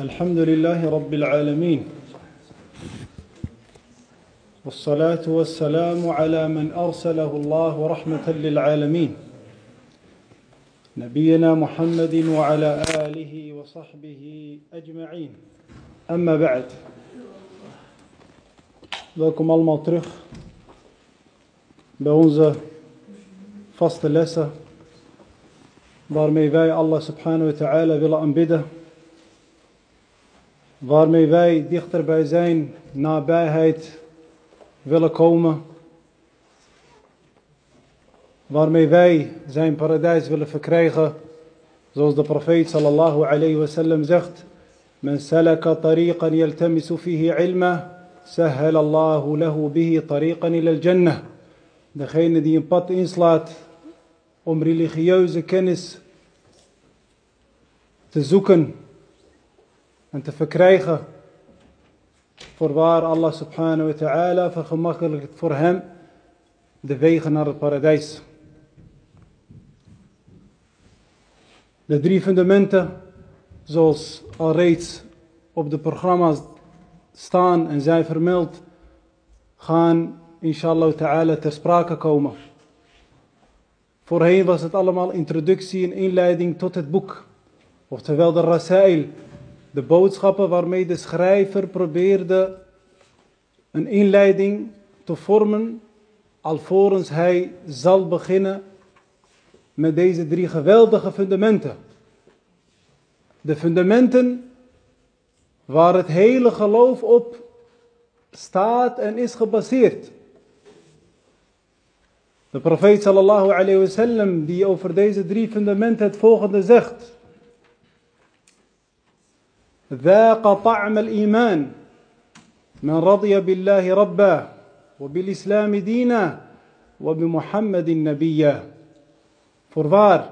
الحمد لله رب العالمين والصلاة والسلام على من أرسله الله رحمة للعالمين نبينا محمد وعلى آله وصحبه أجمعين أما بعد Welkom allemaal terug bij onze vaste lessen waarmee wij Allah subhanahu wa. Waarmee wij dichter bij zijn nabijheid willen komen. Waarmee wij zijn paradijs willen verkrijgen. Zoals de profeet sallallahu alayhi wa sallam zegt. Men salaka tariqan yaltamisu fihi ilma. Sahhal Allahu lahu bihi tariqan ila al-jannah. Degene die een pad inslaat om religieuze kennis te zoeken en te verkrijgen. Voorwaar Allah subhanahu wa ta'ala vergemakkelijkt voor hem de wegen naar het paradijs. De drie fundamenten, zoals al reeds op de programma's staan en zijn vermeld, gaan inshallah ta'ala ter sprake komen. Voorheen was het allemaal introductie en inleiding tot het boek. Oftewel de rasail, de boodschappen waarmee de schrijver probeerde een inleiding te vormen, alvorens hij zal beginnen met deze drie geweldige fundamenten. De fundamenten waar het hele geloof op staat en is gebaseerd. De profeet sallallahu alayhi wa sallam die over deze drie fundamenten het volgende zegt. ذاق طعم الإيمان من رضي بالله ربا وبالإسلام دينا وبمحمد نبيا Voorwaar,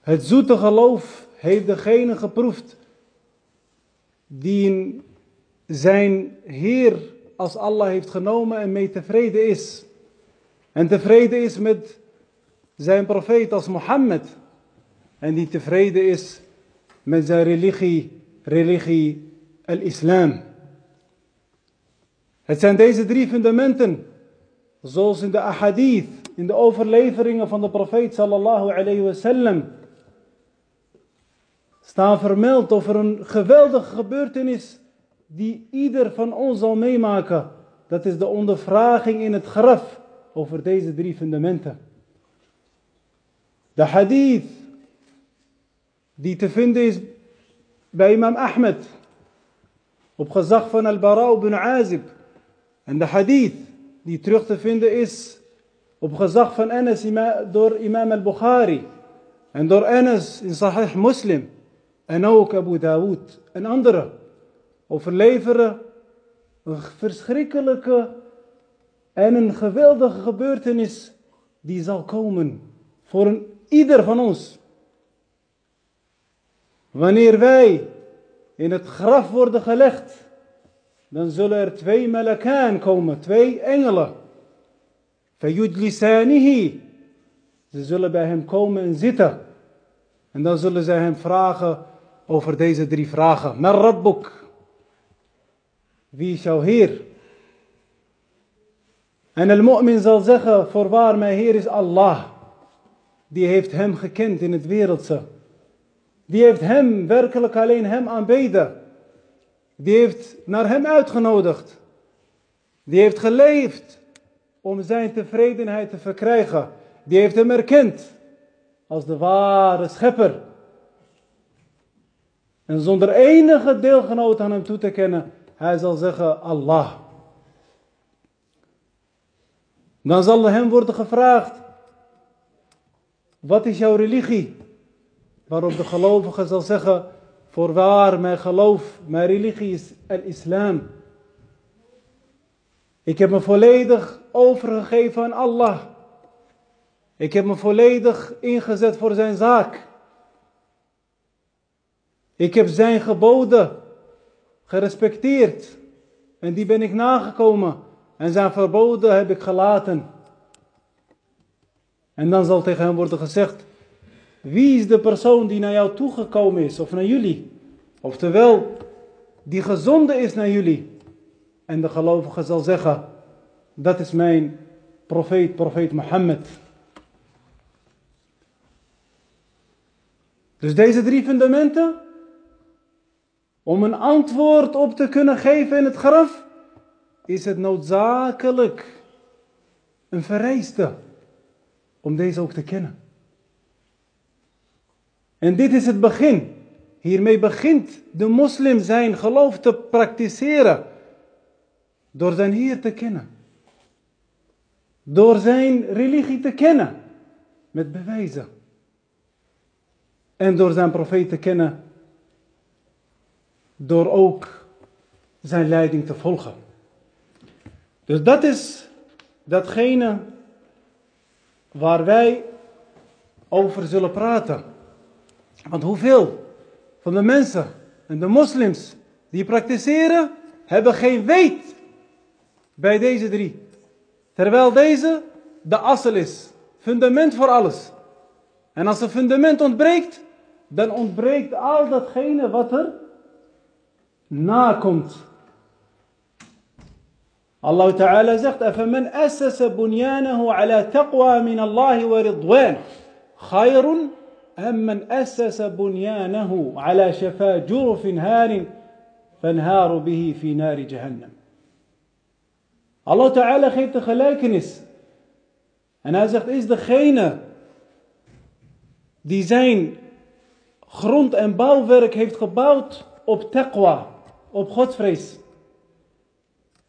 het zoete geloof heeft degene geproefd die in zijn Heer als Allah heeft genomen en mee tevreden is. En tevreden is met zijn profeet als Mohammed. En die tevreden is met zijn religie, religie al-Islam. Het zijn deze drie fundamenten, zoals in de ahadith, in de overleveringen van de profeet sallallahu alayhi wasallam, staan vermeld over een geweldige gebeurtenis die ieder van ons zal meemaken. Dat is de ondervraging in het graf over deze drie fundamenten. De hadith die te vinden is bij imam Ahmed op gezag van al-Bara ibn Azib. En de hadith die terug te vinden is op gezag van Anas door imam al-Bukhari. En door Anas in Sahih Muslim. En ook Abu Dawud en anderen overleveren een verschrikkelijke en een geweldige gebeurtenis die zal komen voor een, ieder van ons. Wanneer wij in het graf worden gelegd, dan zullen er twee malakaan komen, twee engelen. Fayudlisanihi. Ze zullen bij hem komen en zitten. En dan zullen zij hem vragen over deze drie vragen. Maar Rabbuk. Wie is jouw Heer? En de mu'min zal zeggen, voorwaar mijn Heer is Allah. Die heeft hem gekend in het wereldse. Die heeft hem, werkelijk alleen hem aanbeden. Die heeft naar hem uitgenodigd. Die heeft geleefd om zijn tevredenheid te verkrijgen. Die heeft hem erkend als de ware schepper. En zonder enige deelgenoot aan hem toe te kennen, hij zal zeggen Allah. Dan zal hem worden gevraagd, wat is jouw religie? Waarop de gelovige zal zeggen, voorwaar mijn geloof, mijn religie is het islam. Ik heb me volledig overgegeven aan Allah. Ik heb me volledig ingezet voor zijn zaak. Ik heb zijn geboden gerespecteerd. En die ben ik nagekomen. En zijn verboden heb ik gelaten. En dan zal tegen hem worden gezegd: Wie is de persoon die naar jou toegekomen is, of naar jullie? Oftewel, die gezonde is naar jullie. En de gelovige zal zeggen: Dat is mijn profeet, profeet Mohammed. Dus deze drie fundamenten, om een antwoord op te kunnen geven in het graf, is het noodzakelijk een vereiste om deze ook te kennen. En dit is het begin. Hiermee begint de moslim zijn geloof te praktiseren. Door zijn Heer te kennen. Door zijn religie te kennen. Met bewijzen. En door zijn profeet te kennen. Door ook zijn leiding te volgen. Dus dat is datgene waar wij over zullen praten. Want hoeveel van de mensen en de moslims die praktiseren, hebben geen weet bij deze drie. Terwijl deze de assel is, fundament voor alles. En als een fundament ontbreekt, dan ontbreekt al datgene wat er nakomt. Allah Ta'ala zegt, أفمن أسس بنيانه على تقوى من الله ورضوان خير أم من أسس بنيانه على شفا جرف هار فانهار به في نار جهنم Allah Ta'ala geeft de gelijkenis. En hij zegt, is degene die zijn grond- en bouwwerk heeft gebouwd op taqwa, op godvrees.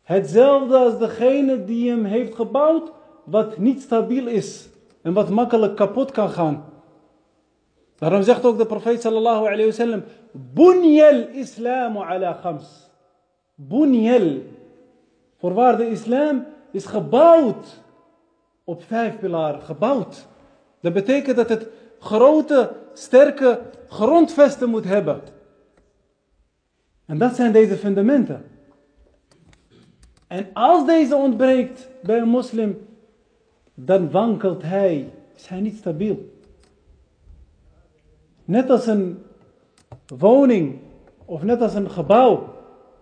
Hetzelfde als degene die hem heeft gebouwd, wat niet stabiel is en wat makkelijk kapot kan gaan. Daarom zegt ook de profeet sallallahu alayhi wa sallam, Bunyal islamu ala khams. Bunyal. Voorwaar de islam is gebouwd op vijf pilaren, gebouwd. Dat betekent dat het grote, sterke grondvesten moet hebben. En dat zijn deze fundamenten. En als deze ontbreekt bij een moslim, dan wankelt hij. Is hij niet stabiel. Net als een woning of net als een gebouw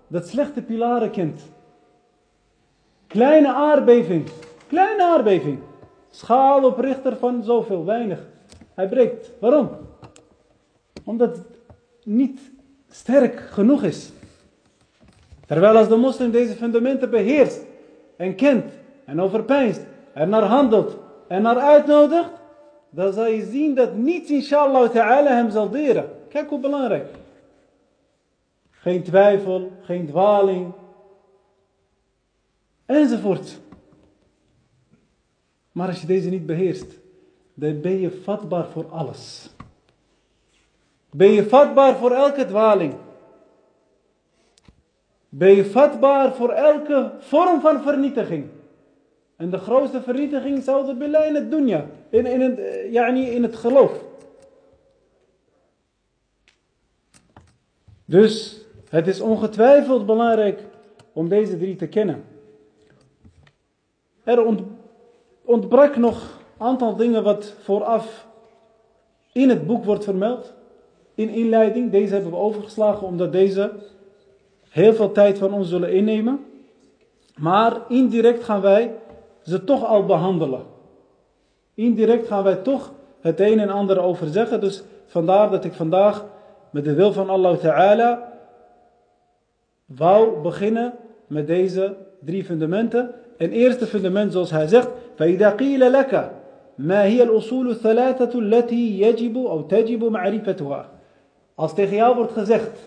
dat slechte pilaren kent. Kleine aardbeving, kleine aardbeving. Schaal op richter van zoveel, weinig. Hij breekt. Waarom? Omdat het niet sterk genoeg is. Terwijl als de moslim deze fundamenten beheerst en kent en overpeinst en naar handelt en naar uitnodigt, dan zal je zien dat niets inshallah ta'ala hem zal deren. Kijk hoe belangrijk. Geen twijfel, geen dwaling, enzovoort. Maar als je deze niet beheerst, dan ben je vatbaar voor alles. Ben je vatbaar voor elke dwaling. Ben je vatbaar voor elke vorm van vernietiging. En de grootste vernietiging zou billah in het dunya. In, in, het, eh, yani in het geloof. Dus het is ongetwijfeld belangrijk om deze drie te kennen. Er ontbrak nog een aantal dingen wat vooraf in het boek wordt vermeld. In inleiding. Deze hebben we overgeslagen omdat deze heel veel tijd van ons zullen innemen. Maar indirect gaan wij ze toch al behandelen. Indirect gaan wij toch het een en ander over zeggen. Dus vandaar dat ik vandaag met de wil van Allah Ta'ala wou beginnen met deze drie fundamenten. En eerste fundament zoals hij zegt. فَإِذَا قِيلَ لَكَ ما هي الأصول الثلاثة التي يجب أو تجب معرفتها Als tegen jou wordt gezegd,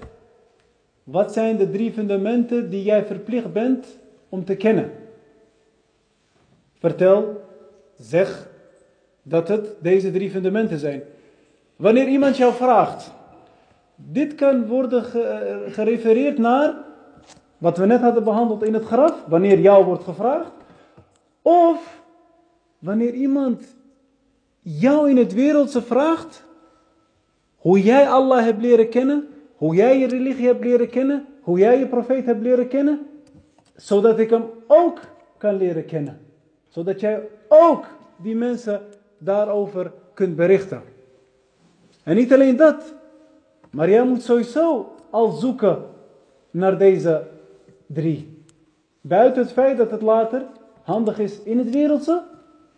wat zijn de drie fundamenten die jij verplicht bent om te kennen? Vertel, zeg dat het deze drie fundamenten zijn. Wanneer iemand jou vraagt, dit kan worden gerefereerd naar wat we net hadden behandeld in het graf, wanneer jou wordt gevraagd. Of wanneer iemand jou in het wereldse vraagt, hoe jij Allah hebt leren kennen, hoe jij je religie hebt leren kennen, hoe jij je profeet hebt leren kennen, zodat ik hem ook kan leren kennen. Zodat jij ook die mensen daarover kunt berichten. En niet alleen dat, maar jij moet sowieso al zoeken naar deze drie. Buiten het feit dat het later handig is in het wereldse,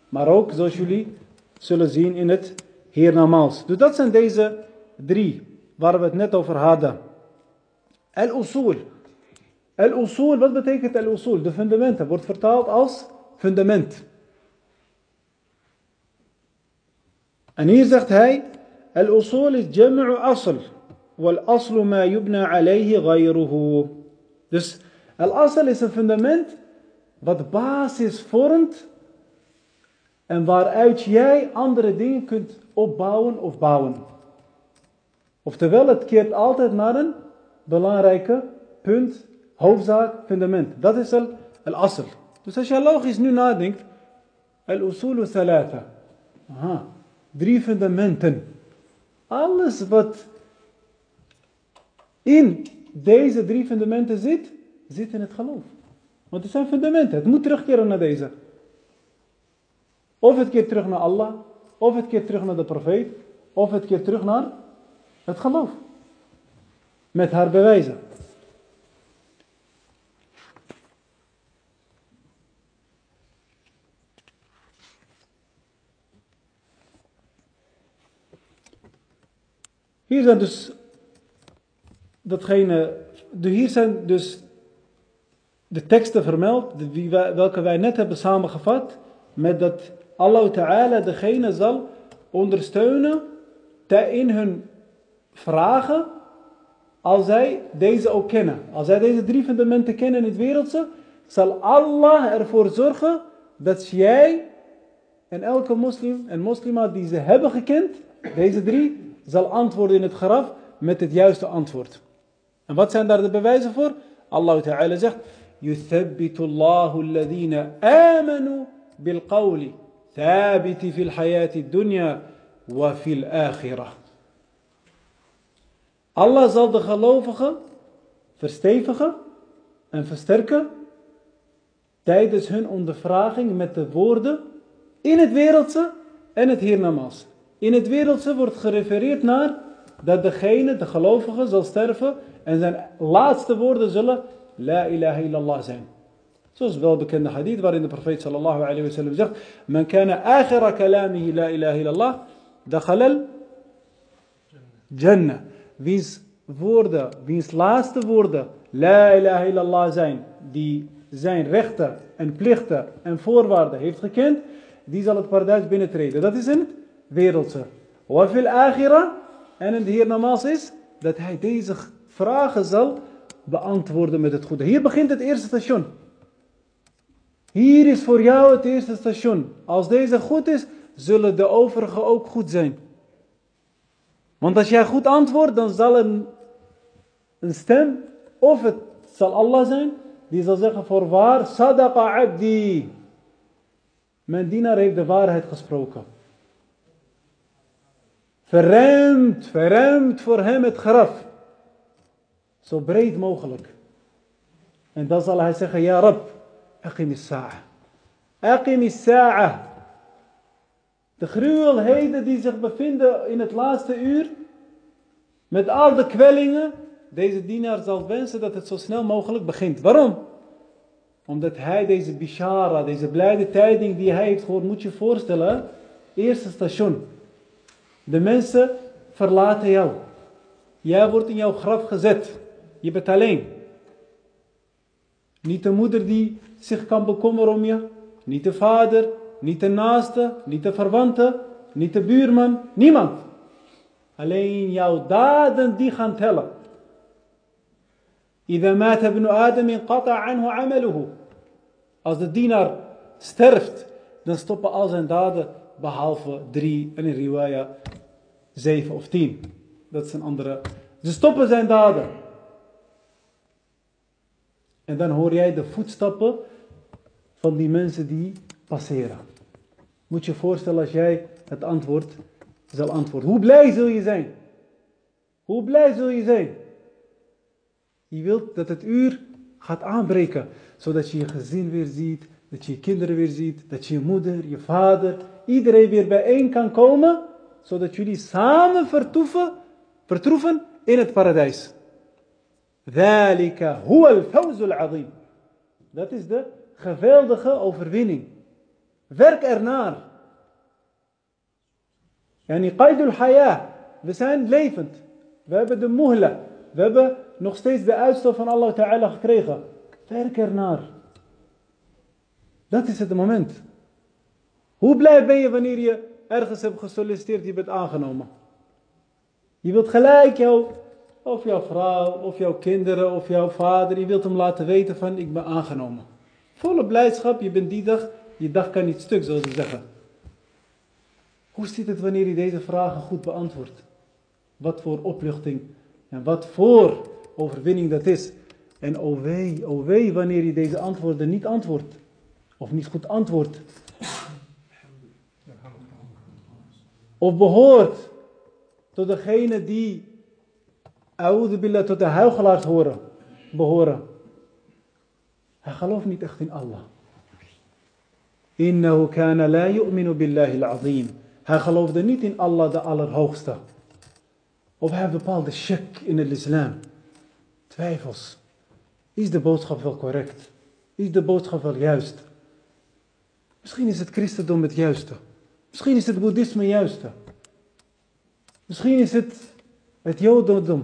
maar ook zoals jullie zullen zien in het hiernamaals. Dus dat zijn deze drie waar we het net over hadden. Al-usul. Al-usul, wat betekent al-usul? De fundamenten, wordt vertaald als fundament. En hier zegt hij, al-usul is jam'u asl. Wal-aslu ma yubna alayhi ghayruhu. Dus al-asl is een fundament wat basis vormt en waaruit jij andere dingen kunt opbouwen of bouwen. Oftewel, het keert altijd naar een belangrijke punt, hoofdzaak, fundament. Dat is al al-asl. Dus als je logisch nu nadenkt, al-usulu thalatha. Aha, drie fundamenten. Alles wat in deze drie fundamenten zit, zit in het geloof. Want het zijn fundamenten. Het moet terugkeren naar deze. Of het keert terug naar Allah, of het keert terug naar de profeet, of het keert terug naar het geloof. Met haar bewijzen. Hier zijn dus datgene, hier zijn dus de teksten vermeld, welke wij net hebben samengevat, met dat Allah Ta'ala degene zal ondersteunen in hun vragen als zij deze ook kennen. Als zij deze drie fundamenten kennen in het wereldse, zal Allah ervoor zorgen dat jij en elke moslim en moslima die ze hebben gekend, deze drie, zal antwoorden in het graf met het juiste antwoord. En wat zijn daar de bewijzen voor? Allah Ta'ala zegt, يثبت الله الذين آمنوا بالقول ثابت في الحياة الدنيا وفي الآخرة Allah zal de gelovigen verstevigen en versterken tijdens hun ondervraging met de woorden in het wereldse en het hiernamaals. In het wereldse wordt gerefereerd naar dat degene, de gelovige, zal sterven en zijn laatste woorden zullen La ilaha illallah zijn. Zoals wel bekende hadith waarin de profeet sallallahu alayhi wa sallam zegt: Men kana akhira kalamihi la ilaha illallah, dakhalal jannah. Wiens woorden, wiens laatste woorden la ilaha illallah zijn, die zijn rechten en plichten en voorwaarden heeft gekend, die zal het paradijs binnentreden. Dat is in het wereldse. Wa fil akhira, en in de hiernamaals is dat hij deze vragen zal beantwoorden met het goede. Hier begint het eerste station. Hier is voor jou het eerste station. Als deze goed is, zullen de overige ook goed zijn. Want als jij goed antwoordt, dan zal een, een stem, of het zal Allah zijn, die zal zeggen voorwaar, sadaqa abdi. Mijn dienaar heeft de waarheid gesproken. Verruimd, verruimd voor hem het graf. Zo breed mogelijk. En dan zal hij zeggen, ja Rab, aqim is-sa'a. Aqim. De gruwelheden die zich bevinden in het laatste uur, met al de kwellingen, deze dienaar zal wensen dat het zo snel mogelijk begint. Waarom? Omdat hij deze bishara, deze blijde tijding die hij heeft gehoord, moet je voorstellen, eerste station. De mensen verlaten jou. Jij wordt in jouw graf gezet. Je bent alleen. Niet de moeder die zich kan bekommeren om je. Niet de vader, niet de naaste, niet de verwante, niet de buurman. Niemand. Alleen jouw daden die gaan tellen. إذا مات ابن آدم انقطع عنه عمله. Als de dienaar sterft, dan stoppen al zijn daden behalve drie, en in riwaya zeven of tien. Dat is een andere. Ze stoppen zijn daden. En dan hoor jij de voetstappen van die mensen die passeren. Moet je je voorstellen als jij het antwoord zal antwoorden. Hoe blij zul je zijn? Hoe blij zul je zijn? Je wilt dat het uur gaat aanbreken, zodat je je gezin weer ziet, dat je je kinderen weer ziet, dat je je moeder, je vader, iedereen weer bijeen kan komen, zodat jullie samen vertoeven, vertroeven in het paradijs. Dat is de geweldige overwinning. Werk ernaar. Yani. We zijn levend. We hebben de muhla. We hebben nog steeds de uitstof van Allah Ta'ala gekregen. Werk ernaar. Dat is het moment. Hoe blij ben je wanneer je ergens hebt gesolliciteerd, je bent aangenomen? Je wilt gelijk jou, of jouw vrouw, of jouw kinderen, of jouw vader, je wilt hem laten weten van ik ben aangenomen. Volle blijdschap, je bent die dag, je dag kan niet stuk, zoals ze zeggen. Hoe zit het wanneer je deze vragen goed beantwoordt? Wat voor opluchting en wat voor overwinning dat is. En o wee, o wee wanneer je deze antwoorden niet antwoordt. Of niet goed antwoordt. Of behoort tot degene die, billah, tot de huigelaars horen, behoren. Hij gelooft niet echt in Allah. Innahu kana la yu'minu billahi al-azim. Hij geloofde niet in Allah de Allerhoogste. Of hij heeft bepaalde shak in het islam. Twijfels. Is de boodschap wel correct? Is de boodschap wel juist? Misschien is het christendom het juiste. Misschien is het boeddhisme juiste. Misschien is het het jodendom.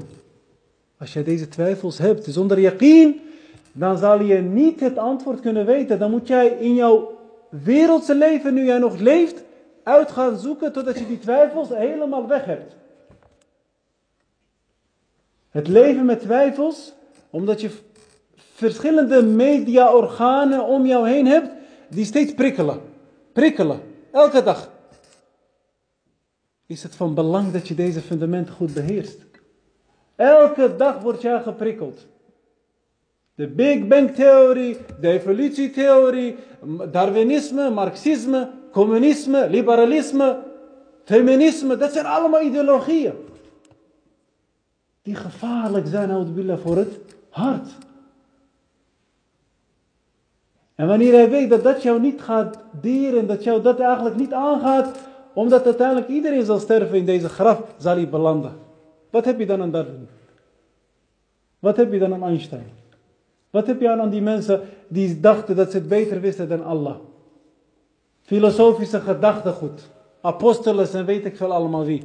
Als jij deze twijfels hebt zonder yaqeen, dan zal je niet het antwoord kunnen weten. Dan moet jij in jouw wereldse leven, nu jij nog leeft, uit gaan zoeken totdat je die twijfels helemaal weg hebt. Het leven met twijfels, omdat je verschillende mediaorganen om jou heen hebt, die steeds prikkelen. Prikkelen, elke dag. Is het van belang dat je deze fundamenten goed beheerst? Elke dag wordt jij geprikkeld. De Big Bang theorie, de evolutietheorie, Darwinisme, Marxisme, communisme, liberalisme, feminisme, dat zijn allemaal ideologieën. Die gevaarlijk zijn, voor het hart. En wanneer hij weet dat dat jou niet gaat deren, dat jou dat eigenlijk niet aangaat, omdat uiteindelijk iedereen zal sterven in deze graf, zal hij belanden. Wat heb je dan aan Darwin? Wat heb je dan aan Einstein? Wat heb je aan die mensen die dachten dat ze het beter wisten dan Allah? Filosofische gedachtegoed. Apostelen en weet ik veel allemaal wie.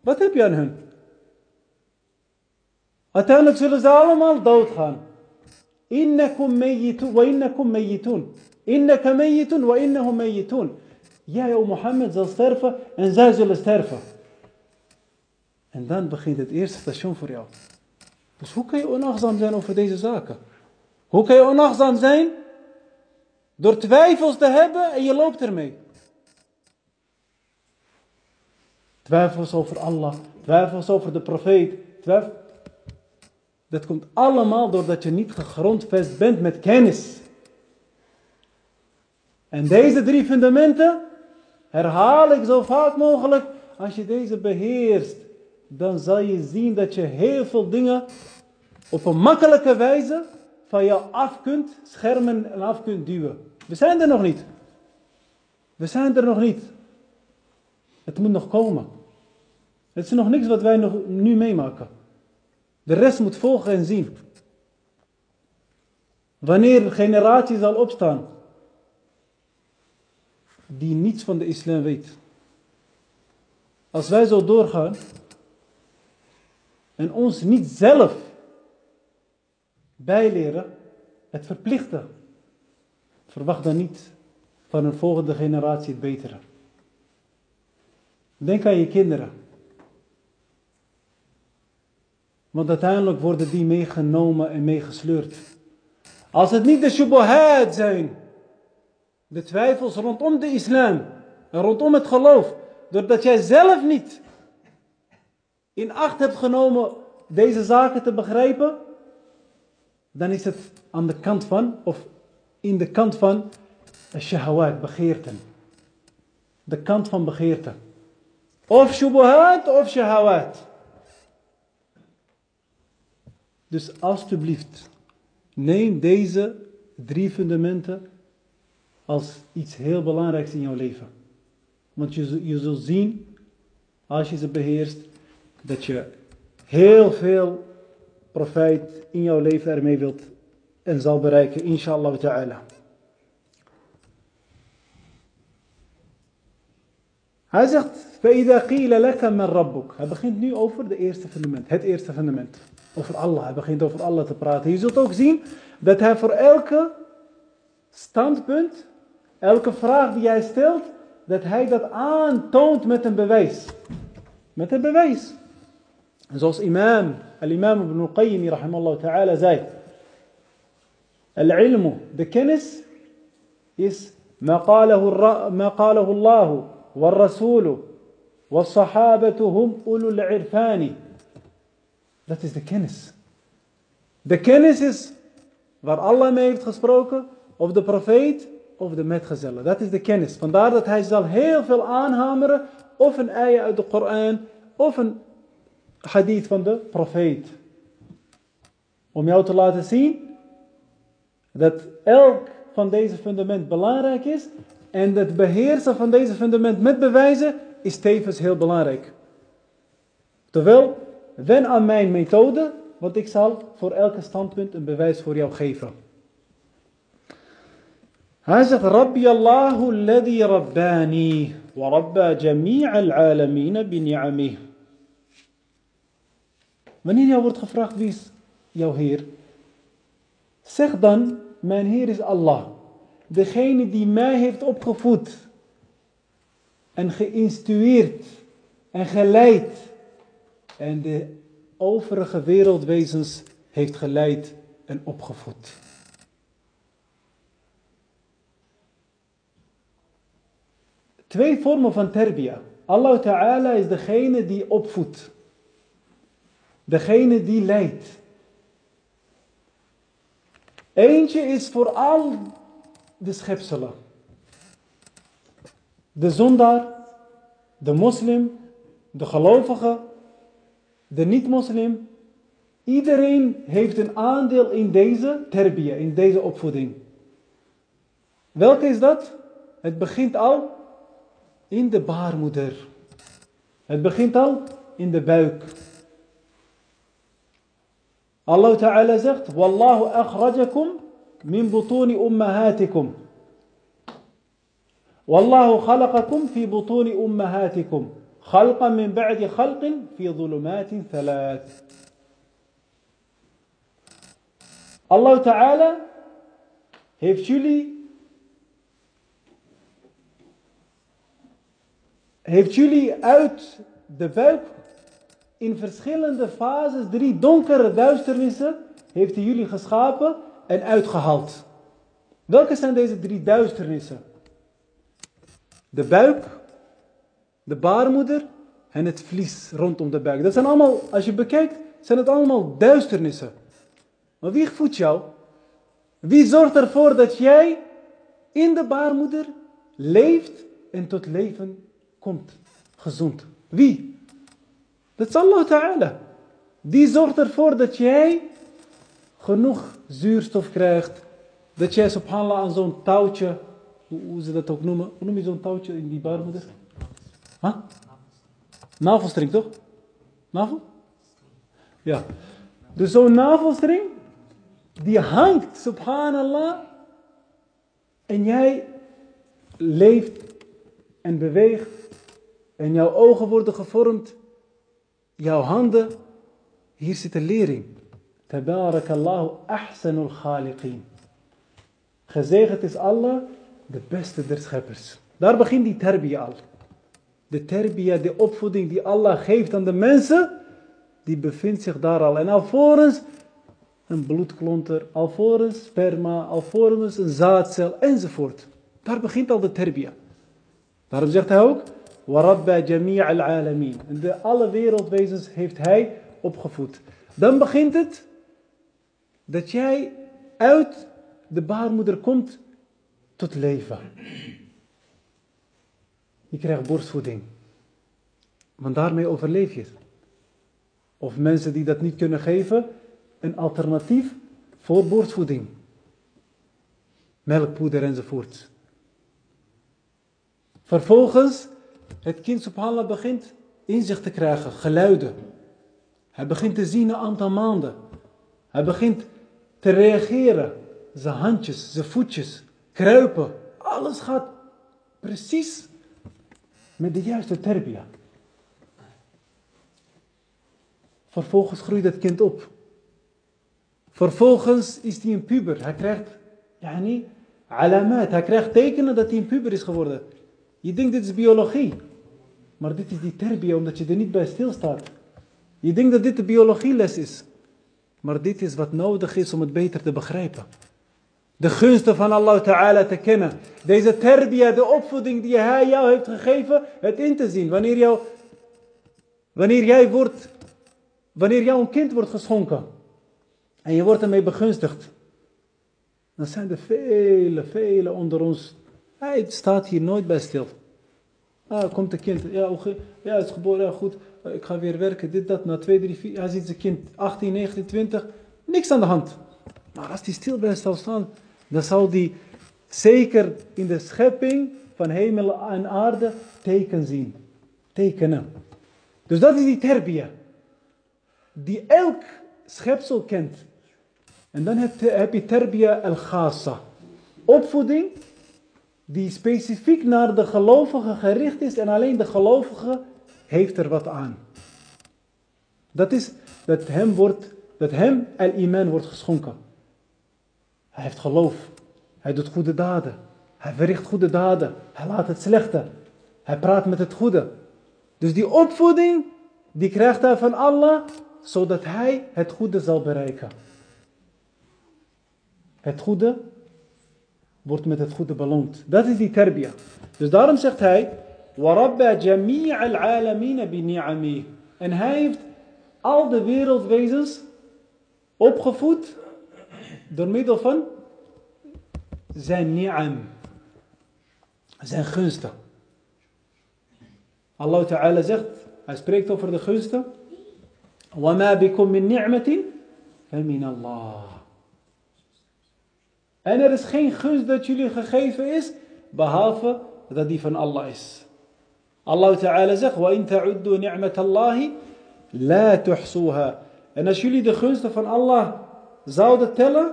Wat heb je aan hun? Uiteindelijk zullen ze allemaal doodgaan. Innakum mayyitun wa innakum mayyitun. Innaka mayyitun wa innahum mayyitun. Jij, o Mohammed, zal sterven en zij zullen sterven. En dan begint het eerste station voor jou. Dus hoe kan je onachtzaam zijn over deze zaken? Hoe kan je onachtzaam zijn? Door twijfels te hebben en je loopt ermee. Twijfels over Allah, twijfels over de profeet. Dat komt allemaal doordat je niet gegrondvest bent met kennis. En deze drie fundamenten herhaal ik zo vaak mogelijk. Als je deze beheerst, dan zal je zien dat je heel veel dingen op een makkelijke wijze van jou af kunt schermen en af kunt duwen. We zijn er nog niet. We zijn er nog niet. Het moet nog komen. Het is nog niks wat wij nog nu meemaken. De rest moet volgen en zien. Wanneer een generatie zal opstaan die niets van de islam weet. Als wij zo doorgaan en ons niet zelf bijleren, het verplichten, verwacht dan niet van een volgende generatie het betere. Denk aan je kinderen. Want uiteindelijk worden die meegenomen en meegesleurd. Als het niet de shubuhat zijn, de twijfels rondom de islam en rondom het geloof, doordat jij zelf niet in acht hebt genomen deze zaken te begrijpen, dan is het aan de kant van, of in de kant van shahawat, begeerten. De kant van begeerte. Of shubuhat of shahawat. Dus alstublieft, neem deze drie fundamenten als iets heel belangrijks in jouw leven. Want je, je zult zien, als je ze beheerst, dat je heel veel profijt in jouw leven ermee wilt en zal bereiken, inshallah ta'ala. Hij zegt, فَإِذَا قِيلَ لَكَ مَنْ رَبُّكَ Hij begint nu over de eerste fundament, het eerste fundament. Over Allah, hij begint over Allah te praten. Je zult ook zien dat hij voor elke standpunt, elke vraag die hij stelt, dat hij dat aantoont met een bewijs. Met een bewijs. En zoals imam, al-imam ibn Qayyim, rahimallahu ta'ala, zei. Al-ilmu, de kennis, is ما قاله, ما قاله الله والرسول والصحابة هم أولو العرفان. Dat is de kennis. De kennis is waar Allah mee heeft gesproken, of de profeet, of de metgezellen. Dat is de kennis. Vandaar dat hij zal heel veel aanhameren, of een ayah uit de Koran, of een hadith van de profeet. Om jou te laten zien dat elk van deze fundament belangrijk is en het beheersen van deze fundament met bewijzen is tevens heel belangrijk. Terwijl, wen aan mijn methode, want ik zal voor elke standpunt een bewijs voor jou geven. Hij zegt, Rabbi Allahu rabbani wa rabba jami'a al-alamina. Wanneer jou wordt gevraagd wie is jouw Heer, zeg dan, mijn Heer is Allah. Degene die mij heeft opgevoed en geïnstrueerd en geleid en de overige wereldwezens heeft geleid en opgevoed. Twee vormen van terbia. Allah Ta'ala is degene die opvoedt. Degene die leidt. Eentje is voor al de schepselen. De zondaar, de moslim, de gelovige, de niet-moslim. Iedereen heeft een aandeel in deze terbia, in deze opvoeding. Welke is dat? Het begint al in de baarmoeder. Het begint al in de buik. Allah Ta'ala zegt, Wallahu akhrajakum min butuni ummahatikum. Wallahu khalaqakum fi butuni ummahatikum. خلقا من بعد خلق في ظلمات ثلاث Allah Ta'ala heeft jullie heeft jullie uit de buik in verschillende fases, drie donkere duisternissen, heeft hij jullie geschapen en uitgehaald. Welke zijn deze drie duisternissen? De buik, de baarmoeder en het vlies rondom de buik. Dat zijn allemaal, als je bekijkt, zijn het allemaal duisternissen. Maar wie voedt jou? Wie zorgt ervoor dat jij in de baarmoeder leeft en tot leven komt? Gezond. Wie? Dat is Allah Ta'ala. Die zorgt ervoor dat jij genoeg zuurstof krijgt. Dat jij subhanallah aan zo'n touwtje, hoe, ze dat ook noemen. Hoe noem je zo'n touwtje in die baarmoeder? Huh? Navelstring toch? Navel? Ja. Dus zo'n navelstring, die hangt, subhanallah. En jij leeft en beweegt. En jouw ogen worden gevormd. Jouw handen. Hier zit een lering. Tabarakallahu ahsanul khaliqin. Gezegend is Allah, de beste der scheppers. Daar begint die terbiya al. De terbia, de opvoeding die Allah geeft aan de mensen, die bevindt zich daar al. En alvorens een bloedklonter, alvorens sperma, alvorens een zaadcel enzovoort. Daar begint al de terbia. Daarom zegt hij ook, Warabba jami' al-alamin. De alle wereldwezens heeft hij opgevoed. Dan begint het dat jij uit de baarmoeder komt tot leven. Je krijgt borstvoeding. Want daarmee overleef je. Of mensen die dat niet kunnen geven, een alternatief voor borstvoeding. Melkpoeder enzovoort. Vervolgens het kind subhanallah begint inzicht te krijgen, geluiden. Hij begint te zien een aantal maanden. Hij begint te reageren. Zijn handjes, zijn voetjes, kruipen. Alles gaat precies met de juiste terbia. Vervolgens groeit het kind op. Vervolgens is hij een puber. Hij krijgt, yani, alamat. Hij krijgt tekenen dat hij een puber is geworden. Je denkt dit is biologie. Maar dit is die terbia omdat je er niet bij stilstaat. Je denkt dat dit de biologieles is. Maar dit is wat nodig is om het beter te begrijpen. De gunsten van Allah Ta'ala te kennen. Deze terbia, de opvoeding die hij jou heeft gegeven, het in te zien. Wanneer, jou, wanneer jij wordt, wanneer jou een kind wordt geschonken. En je wordt ermee begunstigd. Dan zijn er vele, vele onder ons. Hij staat hier nooit bij stil. Ah, komt een kind. Ja, ja, het is geboren. Ja, goed. Ik ga weer werken. Dit, dat. Na twee, drie, vier. Hij ziet zijn kind 18, 19, 20. Niks aan de hand. Maar als hij stil blijft staan, dan zal hij zeker in de schepping van hemel en aarde teken zien. Tekenen. Dus dat is die terbia. Die elk schepsel kent. En dan heb, heb je terbia al-ghasa. Opvoeding die specifiek naar de gelovige gericht is en alleen de gelovige heeft er wat aan. Dat is dat hem, wordt, dat hem al-iman wordt geschonken. Hij heeft geloof. Hij doet goede daden. Hij verricht goede daden. Hij laat het slechte. Hij praat met het goede. Dus die opvoeding, die krijgt hij van Allah, zodat hij het goede zal bereiken. Het goede wordt met het goede beloond. Dat is die terbia. Dus daarom zegt hij, وَرَبَّ جَمِيعَ الْعَالَمِينَ بِنِعَمِهِ En hij heeft al de wereldwezens opgevoed door middel van zijn ni'am. Zijn gunsten. Allah Ta'ala zegt, hij spreekt over de gunsten. وَمَا بِكُم مِّن نِعْمَةٍ فَمِنَ اللَّهِ En er is geen gunst dat jullie gegeven is, behalve dat die van Allah is. Allah Ta'ala zegt, وَإِن تَعُدُّوا نِعْمَةَ اللَّهِ لَا تُحْصُوهَا En als jullie de gunsten van Allah zouden tellen,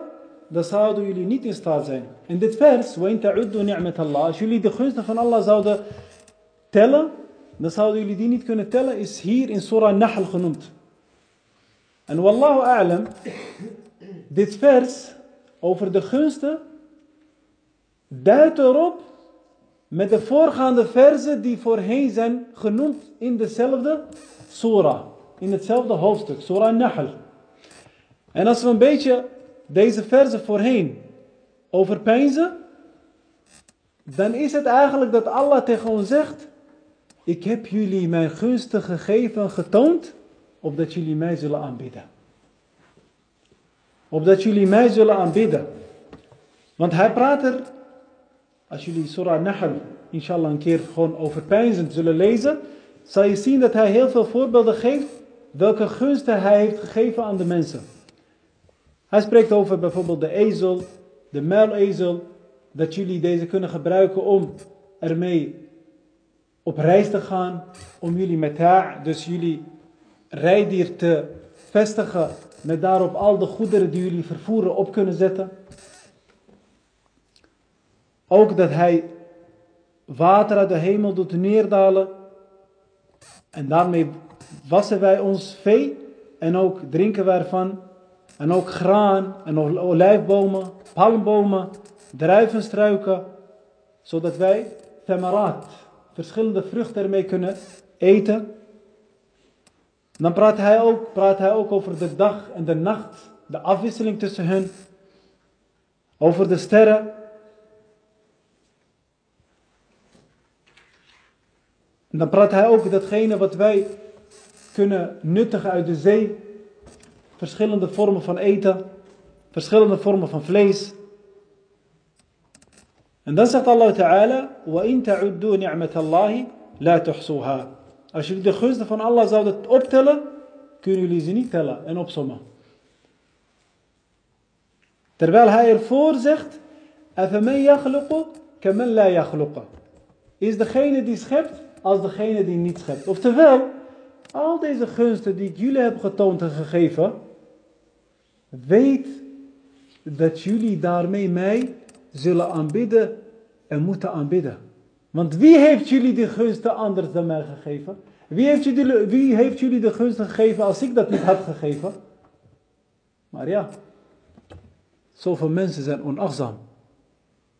dan zouden jullie niet in staat zijn. In dit vers, وَإِن تَعُدُّوا نِعْمَةَ اللَّهِ Als jullie de gunsten van Allah zouden tellen, dan zouden jullie die niet kunnen tellen, is hier in Surah Nahl genoemd. En wallahu a'lam, dit vers over de gunsten duidt erop met de voorgaande verzen die voorheen zijn genoemd in dezelfde surah, in hetzelfde hoofdstuk, surah Nahl. En als we een beetje deze verzen voorheen overpeinzen, dan is het eigenlijk dat Allah tegen ons zegt, ik heb jullie mijn gunsten gegeven getoond, opdat jullie mij zullen aanbidden. Opdat jullie mij zullen aanbidden. Want hij praat er, als jullie Surah Nahl inshallah een keer gewoon overpeinzend zullen lezen, zal je zien dat hij heel veel voorbeelden geeft welke gunsten hij heeft gegeven aan de mensen. Hij spreekt over bijvoorbeeld de ezel, de muilezel, dat jullie deze kunnen gebruiken om ermee op reis te gaan, om jullie met haar, dus jullie rijdier te vestigen met daarop al de goederen die jullie vervoeren op kunnen zetten. Ook dat hij water uit de hemel doet neerdalen. En daarmee wassen wij ons vee en ook drinken wij ervan. En ook graan en olijfbomen, palmbomen, druivenstruiken. Zodat wij themarat, verschillende vruchten ermee kunnen eten. Dan praat hij, ook, praat hij ook over de dag en de nacht, de afwisseling tussen hen, over de sterren. En dan praat hij ook datgene wat wij kunnen nuttigen uit de zee, verschillende vormen van eten, verschillende vormen van vlees. En dan zegt Allah Ta'ala: "Wa in ta'uddu ni'matallahi la tuhsuha." Als jullie de gunsten van Allah zouden optellen, kunnen jullie ze niet tellen en opsommen. Terwijl hij ervoor zegt, is degene die schept als degene die niet schept. Oftewel, al deze gunsten die ik jullie heb getoond en gegeven, weet dat jullie daarmee mij zullen aanbidden en moeten aanbidden. Want wie heeft jullie die gunsten anders dan mij gegeven? Wie heeft, jullie, wie heeft jullie de gunsten gegeven als ik dat niet had gegeven? Maar ja, zoveel mensen zijn onachtzaam.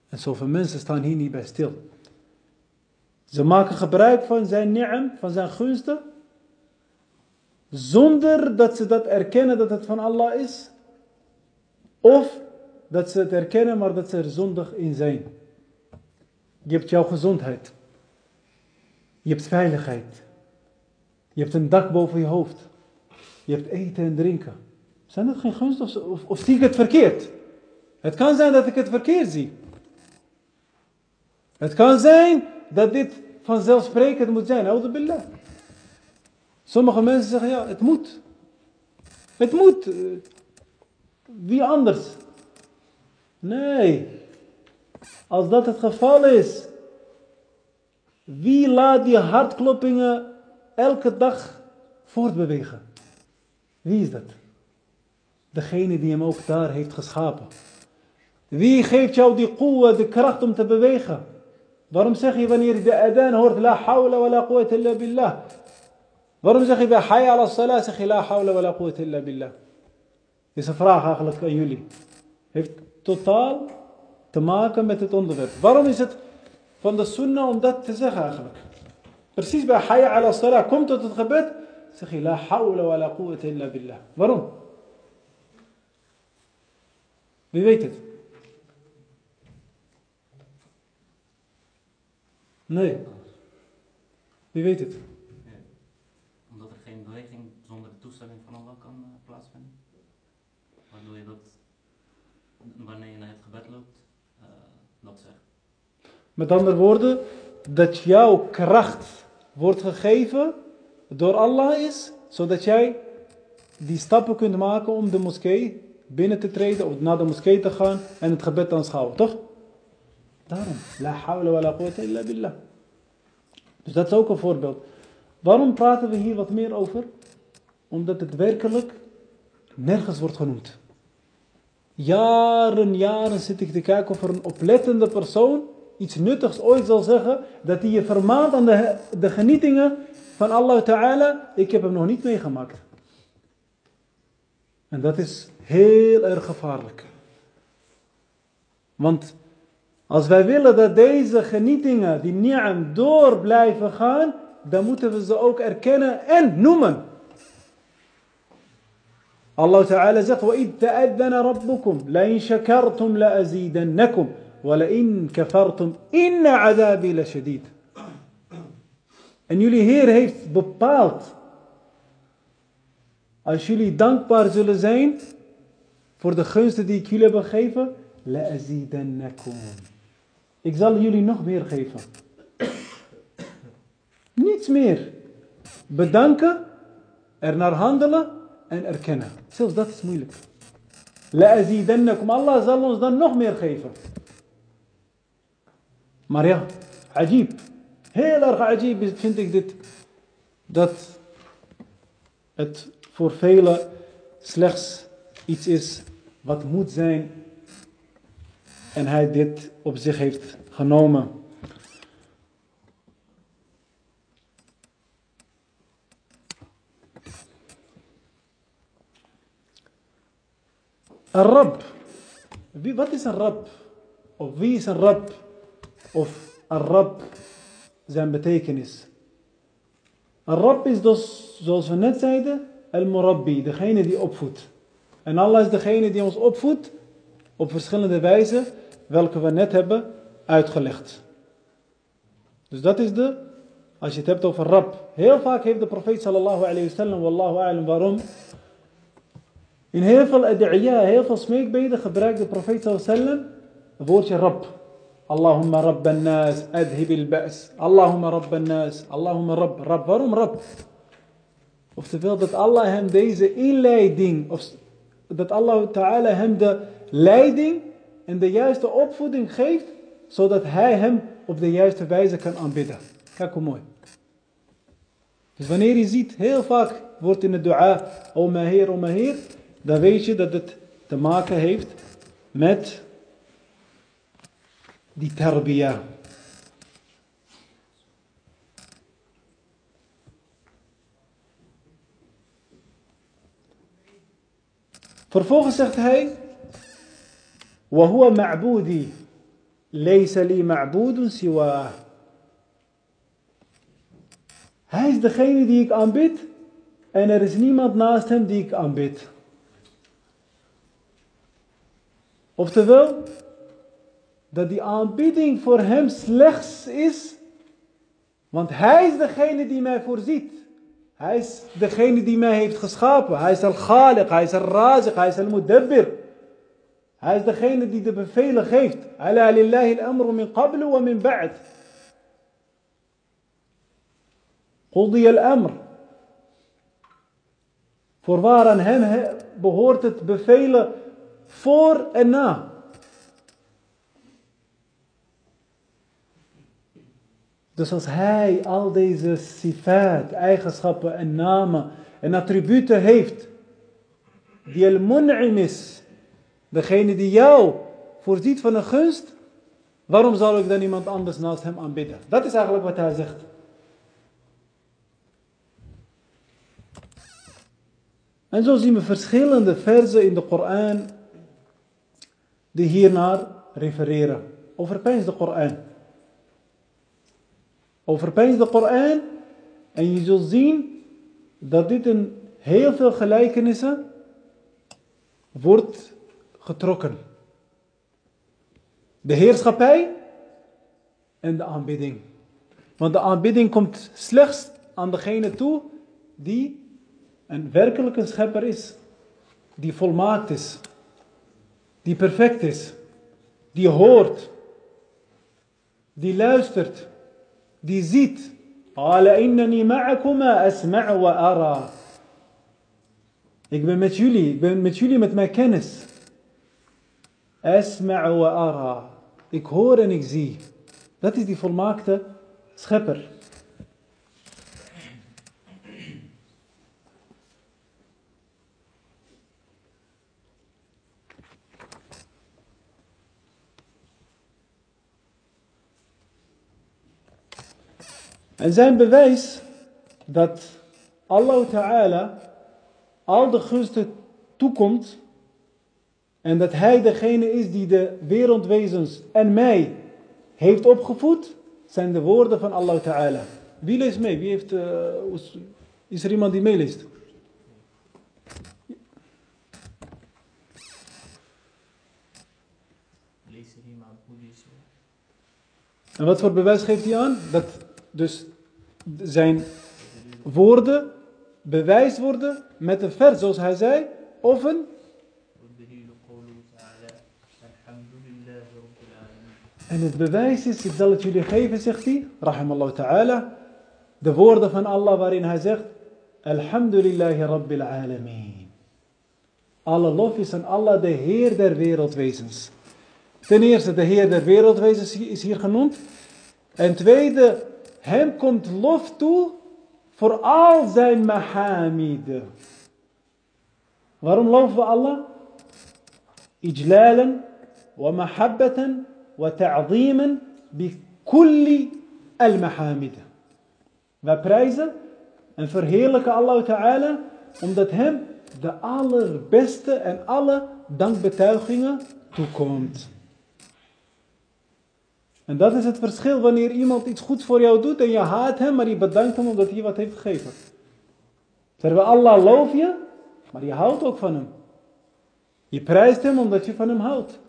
En zoveel mensen staan hier niet bij stil. Ze maken gebruik van zijn ni'am, van zijn gunsten, zonder dat ze dat erkennen dat het van Allah is. Of dat ze het erkennen, maar dat ze er zondig in zijn. Je hebt jouw gezondheid. Je hebt veiligheid. Je hebt een dak boven je hoofd. Je hebt eten en drinken. Zijn dat geen gunsten of, of, zie ik het verkeerd? Het kan zijn dat ik het verkeerd zie. Het kan zijn dat dit vanzelfsprekend moet zijn. Oude billah. Sommige mensen zeggen ja, het moet. Het moet. Wie anders? Nee. Als dat het geval is, wie laat die hartkloppingen elke dag voortbewegen? Wie is dat? Degene die hem ook daar heeft geschapen. Wie geeft jou die koewa, de kracht om te bewegen? Waarom zeg je wanneer je de adaan hoort, la hawla wa la quwwata illa billah? Waarom zeg je bij hayya ala salah, zeg je la hawla wa la quwwata illa billah? Is een vraag eigenlijk aan jullie. Heeft totaal te maken met het onderwerp. Waarom is het van de sunnah om dat te zeggen eigenlijk? Precies bij hayya ala salah, komt tot het gebed, zeg je la hawla wa la quwwata illa billah. Waarom? Wie weet het? Nee. Wie weet het? Omdat er geen beweging zonder de toestemming van Allah kan uh, plaatsvinden. Waardoor je dat, wanneer je naar het gebed loopt, uh, dat zegt. Met andere woorden, dat jouw kracht wordt gegeven door Allah is, zodat jij die stappen kunt maken om de moskee binnen te treden of naar de moskee te gaan en het gebed te aanschouwen, toch? Daarom. La hawla wa la quwwata illa billah. Dus dat is ook een voorbeeld. Waarom praten we hier wat meer over? Omdat het werkelijk nergens wordt genoemd. Jaren, jaren zit ik te kijken of er een oplettende persoon iets nuttigs ooit zal zeggen. Dat hij je vermaant aan de, de genietingen van Allah Ta'ala. Ik heb hem nog niet meegemaakt. En dat is heel erg gevaarlijk. Want als wij willen dat deze genietingen, die ni'am, door blijven gaan, dan moeten we ze ook erkennen en noemen. Allah Ta'ala zegt, وَإِذْ تَأَذَّنَ رَبُّكُمْ لَإِنْ شَكَرْتُمْ لَأَزِيدَنَّكُمْ وَلَإِنْ كَفَرْتُمْ إِنَّ عَذَابِي لَشَدِيدٌ En jullie Heer heeft bepaald, als jullie dankbaar zullen zijn voor de gunsten die ik jullie heb gegeven, لَأَزِيدَنَّكُمْ ik zal jullie nog meer geven. Niets meer. Bedanken, er naar handelen en erkennen. Zelfs dat is moeilijk. La'azidannakum. Allah zal ons dan nog meer geven. Maar ja, ajib. Heel erg ajib vind ik dit. Dat het voor velen slechts iets is wat moet zijn en hij dit op zich heeft genomen. Een rab. Wat is een rab? Of wie is een rab? Of een rab zijn betekenis? Rab is dus, zoals we net zeiden, el-murabbi, degene die opvoedt. En Allah is degene die ons opvoedt op verschillende wijzen welke we net hebben uitgelegd. Dus dat is de als je het hebt over Rab. Heel vaak heeft de profeet sallallahu alayhi wasallam, wallahu a'lam, waarom? In heel veel ad'iyah, heel veel smeekbeden gebruikt de profeet sallallahu alayhi het woordje Rab. Allahumma rabban nas, adhibil ba's. Allahumma rabban nas, Allahumma rab. Rab, waarom Rab? Oftewel dat Allah hem deze inleiding, of dat Allah Ta'ala hem de leiding en de juiste opvoeding geeft, zodat hij hem op de juiste wijze kan aanbidden. Kijk hoe mooi. Dus wanneer je ziet, heel vaak wordt in de dua, o mijn Heer, o mijn Heer, dan weet je dat het te maken heeft met die tarbiyah. Vervolgens zegt hij, وهو معبودي ليس لي معبود سواه Hij is degene die ik aanbid en er is niemand naast hem die ik aanbid. Oftewel, dat die aanbidding voor hem slechts is, want hij is degene die mij voorziet. Hij is degene die mij heeft geschapen. Hij is al-Khaliq, hij is al-Raziq, hij is al-Mudabbir. Hij is degene die de bevelen geeft. Ala lillahi al-amru min qablu wa min ba'd. Qudi al-amr. Voorwaar aan hem behoort het bevelen voor en na. Dus als hij al deze sifat, eigenschappen en namen en attributen heeft, die al-mun'im is, degene die jou voorziet van een gunst, waarom zal ik dan iemand anders naast hem aanbidden? Dat is eigenlijk wat hij zegt. En zo zien we verschillende verzen in de Koran die hiernaar refereren. Overpeins de Koran. Overpeins de Koran en je zult zien dat dit in heel veel gelijkenissen wordt getrokken. De heerschappij en de aanbidding. Want de aanbidding komt slechts aan degene toe die een werkelijke schepper is. Die volmaakt is. Die perfect is. Die hoort. Die luistert. Die ziet. قال إنني معكما أسمع وأرى. Ik ben met jullie. Ik ben met jullie met mijn kennis. أسمع وأرى. Ik hoor en ik zie. Dat is die volmaakte schepper. En zijn bewijs dat Allah Ta'ala al de gunsten toekomt en dat hij degene is die de wereldwezens en mij heeft opgevoed, zijn de woorden van Allah Ta'ala. Wie leest mee? Wie heeft, uh, is er iemand die meeleest? En wat voor bewijs geeft hij aan? Dat dus zijn woorden bewijs worden met een vers, zoals hij zei, of een. En het bewijs is, ik zal het jullie geven, zegt hij, rahimallahu ta'ala, de woorden van Allah waarin hij zegt, Alhamdulillahi Rabbil Alameen. Alle lof is aan Allah, de Heer der wereldwezens. Ten eerste, de Heer der wereldwezens is hier genoemd. En tweede, hem komt lof toe voor al zijn mahamid. Waarom loven we Allah? Ijlalen wa mahabbatan wa ta'ziman bi kulli al mahamid. Wij prijzen en verheerlijken Allah Ta'ala omdat hem de allerbeste en alle dankbetuigingen toekomt. En dat is het verschil wanneer iemand iets goed voor jou doet en je haat hem, maar je bedankt hem omdat hij wat heeft gegeven. We, Allah loof je, maar je houdt ook van hem. Je prijst hem omdat je van hem houdt.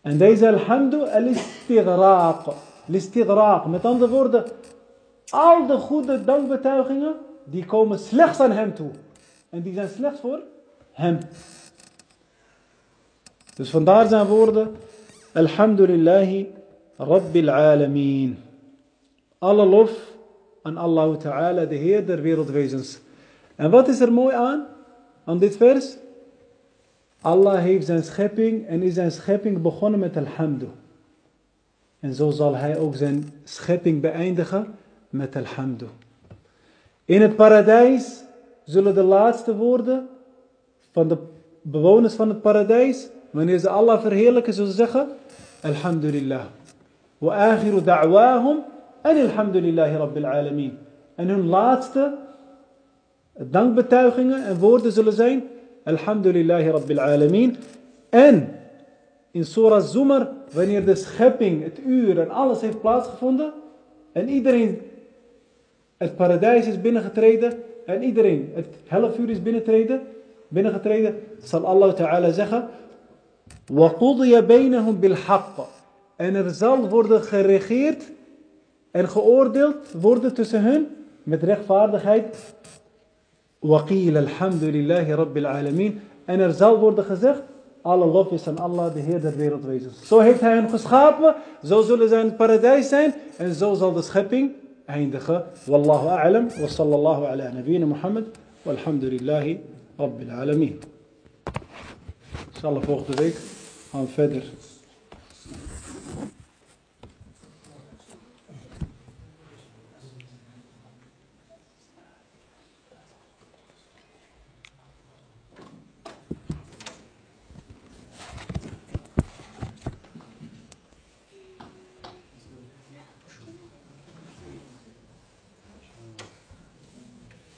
En deze alhamdu al-istigraq. Listigraq. Met andere woorden, al de goede dankbetuigingen, die komen slechts aan hem toe. En die zijn slechts voor hem. Dus vandaar zijn woorden, Alhamdulillahi Rabbil Alameen. Alle lof aan Allah Ta'ala, de Heer der wereldwezens. En wat is er mooi aan, aan dit vers? Allah heeft zijn schepping en is zijn schepping begonnen met Alhamdu. En zo zal hij ook zijn schepping beëindigen met Alhamdu. In het paradijs zullen de laatste woorden van de bewoners van het paradijs, wanneer ze Allah verheerlijken, zullen zeggen, Alhamdulillah. Wa akhiru da'wahum en alhamdulillahi rabbil alameen. En hun laatste dankbetuigingen en woorden zullen zijn, Alhamdulillahi rabbil alameen. En in Surah Zumar, wanneer de schepping, het uur en alles heeft plaatsgevonden, en iedereen het paradijs is binnengetreden, en iedereen het half uur is binnengetreden, binnengetreden, zal Allah Ta'ala zeggen, وَقُضِيَ بَيْنَهُمْ بِالْحَقِّ En er zal worden geregeerd en geoordeeld worden tussen hun met rechtvaardigheid. وَقِيلَ الْحَمْدُ لِلَّهِ رَبِّ الْعَالَمِينَ En er zal worden gezegd, alle lof is aan Allah, de Heer der wereldwezens. Zo heeft Hij hen geschapen, zo zullen zij in het paradijs zijn en zo zal de schepping eindigen. Wallahu a'lam, wa sallallahu ala nabiyina Muhammad, walhamdulillahi rabbil alameen. Inshallah volgende week gaan verder